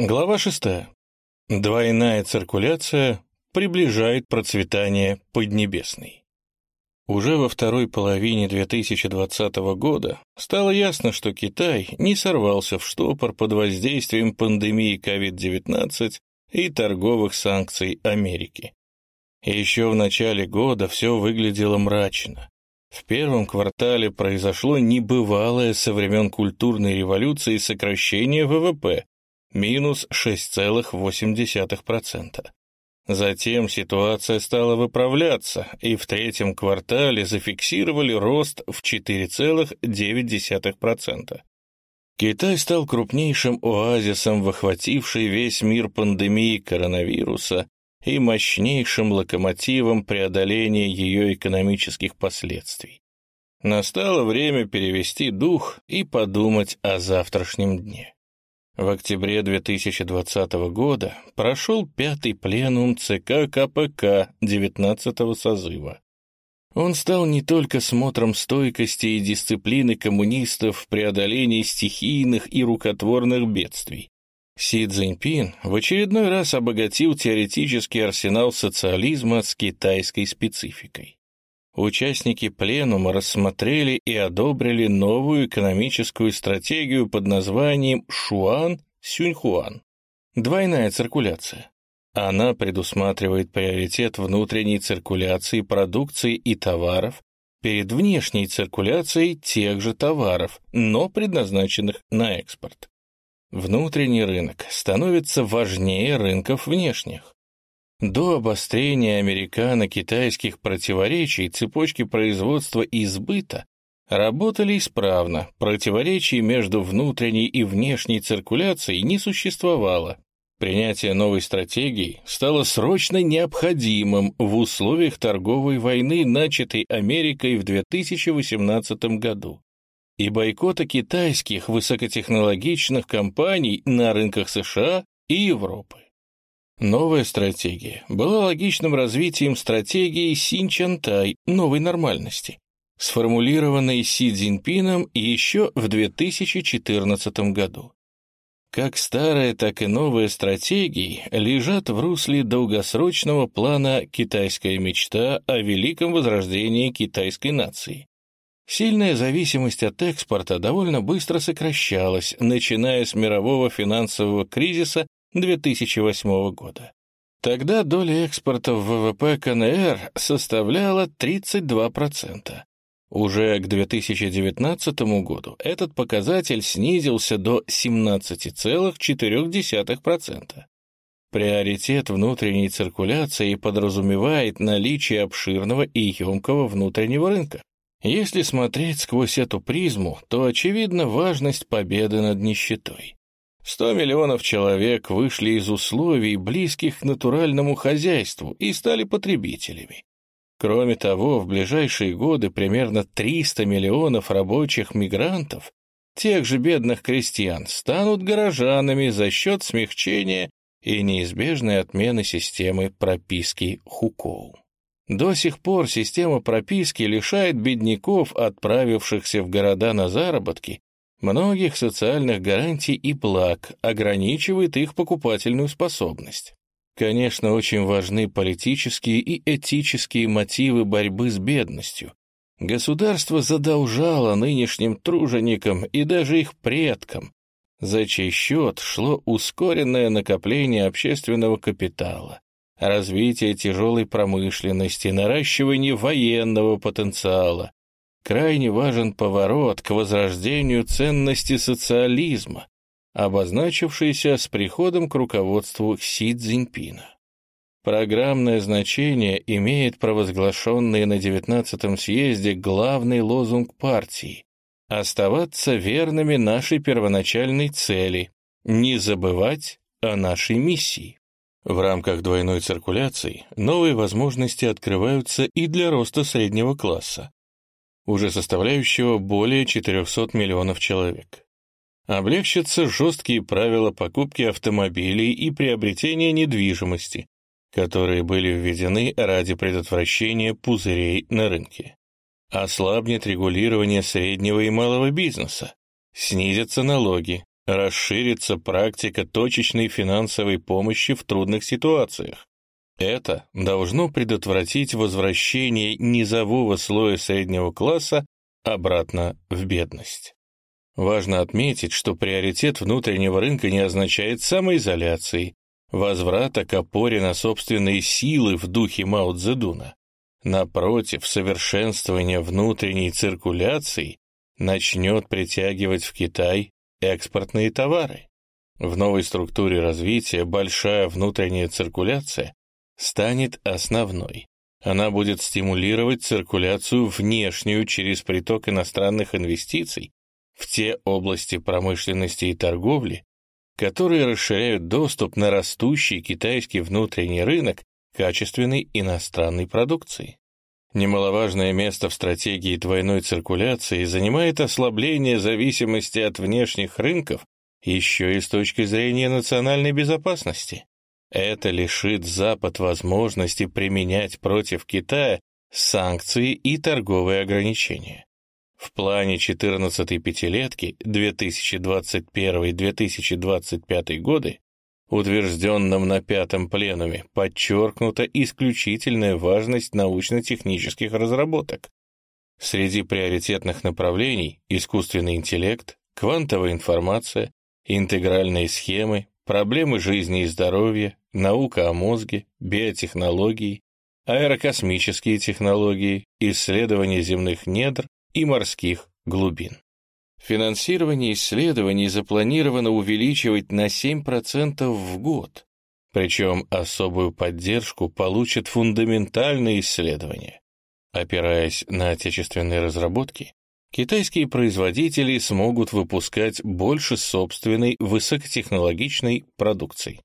Глава 6. Двойная циркуляция приближает процветание Поднебесной. Уже во второй половине 2020 года стало ясно, что Китай не сорвался в штопор под воздействием пандемии COVID-19 и торговых санкций Америки. Еще в начале года все выглядело мрачно. В первом квартале произошло небывалое со времен культурной революции сокращение ВВП минус 6,8%. Затем ситуация стала выправляться, и в третьем квартале зафиксировали рост в 4,9%. Китай стал крупнейшим оазисом в охватившей весь мир пандемии коронавируса и мощнейшим локомотивом преодоления ее экономических последствий. Настало время перевести дух и подумать о завтрашнем дне. В октябре 2020 года прошел пятый пленум ЦК КПК 19 созыва. Он стал не только смотром стойкости и дисциплины коммунистов в преодолении стихийных и рукотворных бедствий. Си Цзиньпин в очередной раз обогатил теоретический арсенал социализма с китайской спецификой участники пленума рассмотрели и одобрили новую экономическую стратегию под названием «Шуан-Сюньхуан» — двойная циркуляция. Она предусматривает приоритет внутренней циркуляции продукции и товаров перед внешней циркуляцией тех же товаров, но предназначенных на экспорт. Внутренний рынок становится важнее рынков внешних. До обострения американо-китайских противоречий цепочки производства и сбыта работали исправно, противоречий между внутренней и внешней циркуляцией не существовало. Принятие новой стратегии стало срочно необходимым в условиях торговой войны, начатой Америкой в 2018 году, и бойкота китайских высокотехнологичных компаний на рынках США и Европы. Новая стратегия была логичным развитием стратегии Синчантай новой нормальности, сформулированной Си Цзиньпином еще в 2014 году. Как старая, так и новая стратегии лежат в русле долгосрочного плана «Китайская мечта о великом возрождении китайской нации». Сильная зависимость от экспорта довольно быстро сокращалась, начиная с мирового финансового кризиса 2008 года. Тогда доля экспорта в ВВП КНР составляла 32%. Уже к 2019 году этот показатель снизился до 17,4%. Приоритет внутренней циркуляции подразумевает наличие обширного и емкого внутреннего рынка. Если смотреть сквозь эту призму, то очевидна важность победы над нищетой. 100 миллионов человек вышли из условий, близких к натуральному хозяйству, и стали потребителями. Кроме того, в ближайшие годы примерно 300 миллионов рабочих мигрантов, тех же бедных крестьян, станут горожанами за счет смягчения и неизбежной отмены системы прописки Хукоу. До сих пор система прописки лишает бедняков, отправившихся в города на заработки, многих социальных гарантий и благ, ограничивает их покупательную способность. Конечно, очень важны политические и этические мотивы борьбы с бедностью. Государство задолжало нынешним труженикам и даже их предкам, за чей счет шло ускоренное накопление общественного капитала, развитие тяжелой промышленности, наращивание военного потенциала, крайне важен поворот к возрождению ценности социализма, обозначившийся с приходом к руководству Си Цзиньпина. Программное значение имеет провозглашенный на 19-м съезде главный лозунг партии — оставаться верными нашей первоначальной цели, не забывать о нашей миссии. В рамках двойной циркуляции новые возможности открываются и для роста среднего класса, уже составляющего более 400 миллионов человек. Облегчатся жесткие правила покупки автомобилей и приобретения недвижимости, которые были введены ради предотвращения пузырей на рынке. Ослабнет регулирование среднего и малого бизнеса, снизятся налоги, Расширится практика точечной финансовой помощи в трудных ситуациях. Это должно предотвратить возвращение низового слоя среднего класса обратно в бедность. Важно отметить, что приоритет внутреннего рынка не означает самоизоляции, возврата к опоре на собственные силы в духе Мао Цзэдуна. Напротив, совершенствование внутренней циркуляции начнет притягивать в Китай экспортные товары. В новой структуре развития большая внутренняя циркуляция станет основной. Она будет стимулировать циркуляцию внешнюю через приток иностранных инвестиций в те области промышленности и торговли, которые расширяют доступ на растущий китайский внутренний рынок качественной иностранной продукции. Немаловажное место в стратегии двойной циркуляции занимает ослабление зависимости от внешних рынков еще и с точки зрения национальной безопасности. Это лишит Запад возможности применять против Китая санкции и торговые ограничения. В плане 14-й пятилетки 2021-2025 годы, утвержденном на пятом пленуме, подчеркнута исключительная важность научно-технических разработок. Среди приоритетных направлений – искусственный интеллект, квантовая информация, интегральные схемы, проблемы жизни и здоровья, наука о мозге, биотехнологии, аэрокосмические технологии, исследование земных недр и морских глубин. Финансирование исследований запланировано увеличивать на 7% в год, причем особую поддержку получат фундаментальные исследования. Опираясь на отечественные разработки, китайские производители смогут выпускать больше собственной высокотехнологичной продукции.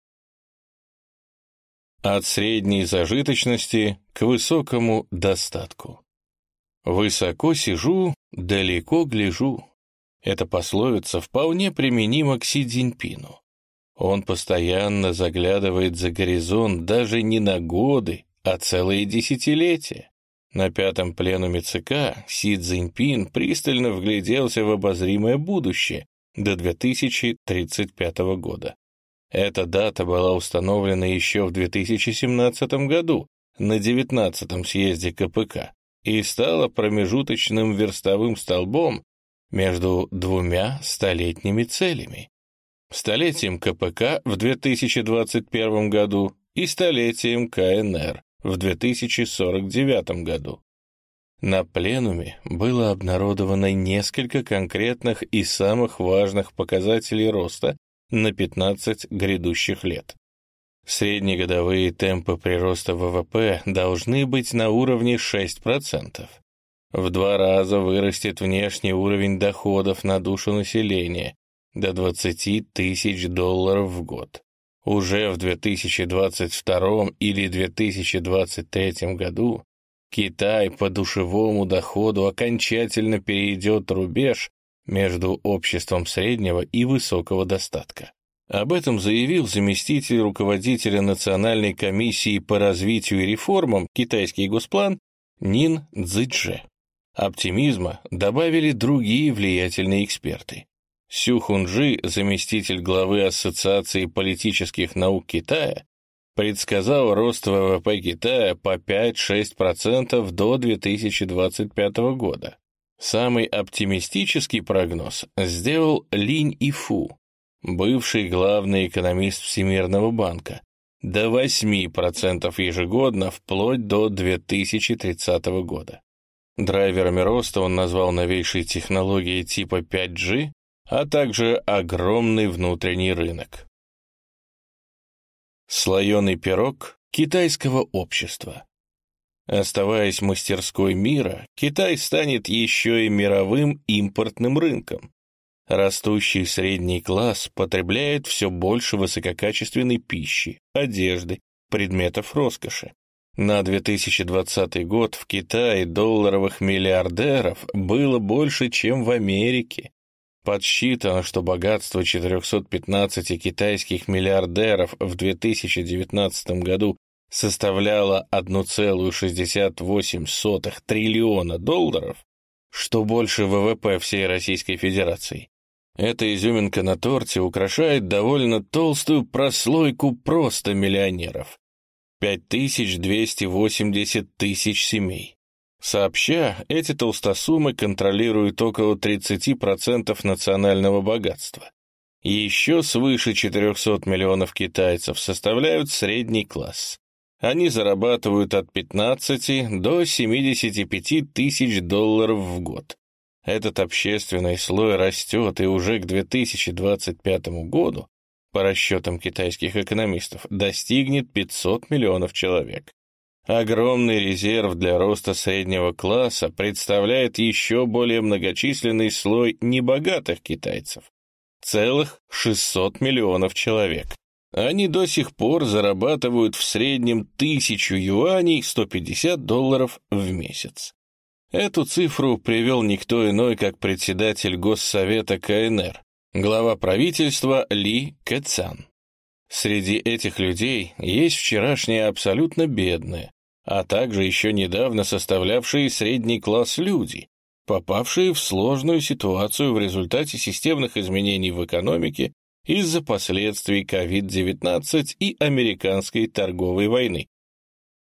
От средней зажиточности к высокому достатку. «Высоко сижу, далеко гляжу». Эта пословица вполне применима к Си Цзиньпину. Он постоянно заглядывает за горизонт даже не на годы, а целые десятилетия. На пятом пленуме ЦК Си Цзиньпин пристально вгляделся в обозримое будущее до 2035 года. Эта дата была установлена еще в 2017 году на 19-м съезде КПК, и стала промежуточным верстовым столбом между двумя столетними целями. Столетием КПК в 2021 году и столетием КНР в 2049 году. На пленуме было обнародовано несколько конкретных и самых важных показателей роста на 15 грядущих лет. Среднегодовые темпы прироста ВВП должны быть на уровне 6%. В два раза вырастет внешний уровень доходов на душу населения до 20 тысяч долларов в год. Уже в 2022 или 2023 году Китай по душевому доходу окончательно перейдет рубеж между обществом среднего и высокого достатка. Об этом заявил заместитель руководителя Национальной комиссии по развитию и реформам «Китайский госплан» Нин Цзэдже. Оптимизма добавили другие влиятельные эксперты. Сю Хунжи, заместитель главы Ассоциации политических наук Китая, предсказал рост ВВП Китая по 5-6% до 2025 года. Самый оптимистический прогноз сделал Линь Ифу, бывший главный экономист Всемирного банка, до 8% ежегодно вплоть до 2030 года. Драйверами роста он назвал новейшие технологии типа 5G, а также огромный внутренний рынок. Слоеный пирог китайского общества. Оставаясь мастерской мира, Китай станет еще и мировым импортным рынком, Растущий средний класс потребляет все больше высококачественной пищи, одежды, предметов роскоши. На 2020 год в Китае долларовых миллиардеров было больше, чем в Америке. Подсчитано, что богатство 415 китайских миллиардеров в 2019 году составляло 1,68 триллиона долларов, что больше ВВП всей Российской Федерации. Эта изюминка на торте украшает довольно толстую прослойку просто миллионеров. 5280 тысяч семей. Сообща, эти толстосумы контролируют около 30% национального богатства. Еще свыше 400 миллионов китайцев составляют средний класс. Они зарабатывают от 15 до 75 тысяч долларов в год. Этот общественный слой растет и уже к 2025 году, по расчетам китайских экономистов, достигнет 500 миллионов человек. Огромный резерв для роста среднего класса представляет еще более многочисленный слой небогатых китайцев. Целых 600 миллионов человек. Они до сих пор зарабатывают в среднем тысячу юаней 150 долларов в месяц. Эту цифру привел никто иной, как председатель Госсовета КНР, глава правительства Ли Кэцан. Среди этих людей есть вчерашние абсолютно бедные, а также еще недавно составлявшие средний класс люди, попавшие в сложную ситуацию в результате системных изменений в экономике из-за последствий COVID-19 и американской торговой войны.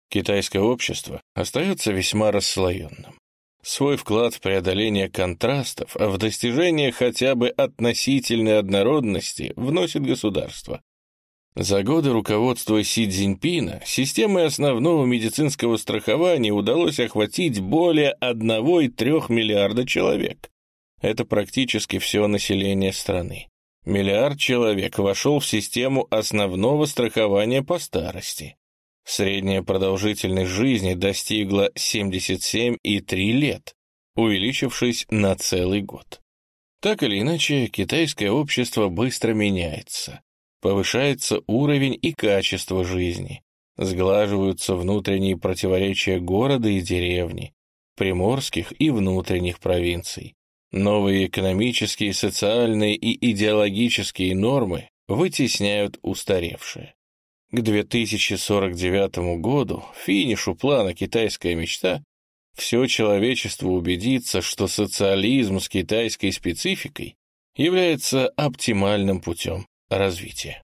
Китайское общество остается весьма расслоенным. Свой вклад в преодоление контрастов, а в достижение хотя бы относительной однородности вносит государство. За годы руководства Си Цзиньпина системой основного медицинского страхования удалось охватить более 1,3 миллиарда человек. Это практически все население страны. Миллиард человек вошел в систему основного страхования по старости. Средняя продолжительность жизни достигла 77,3 лет, увеличившись на целый год. Так или иначе, китайское общество быстро меняется. Повышается уровень и качество жизни. Сглаживаются внутренние противоречия города и деревни, приморских и внутренних провинций. Новые экономические, социальные и идеологические нормы вытесняют устаревшие. К 2049 году, финишу плана «Китайская мечта», все человечество убедится, что социализм с китайской спецификой является оптимальным путем развития.